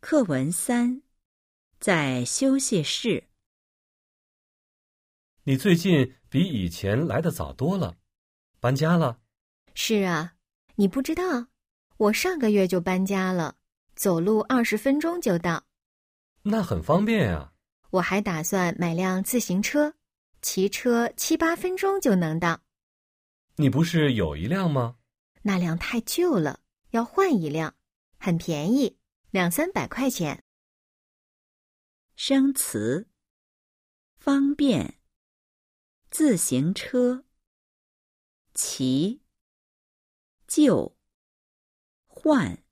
课文三，在休息室。你最近比以前来的早多了，搬家了？是啊，你不知道，我上个月就搬家了，走路二十分钟就到。那很方便呀。我还打算买辆自行车，骑车七八分钟就能到。你不是有一辆吗？那辆太旧了，要换一辆，很便宜。两三百块钱。生词：方便、自行车、骑、旧、换。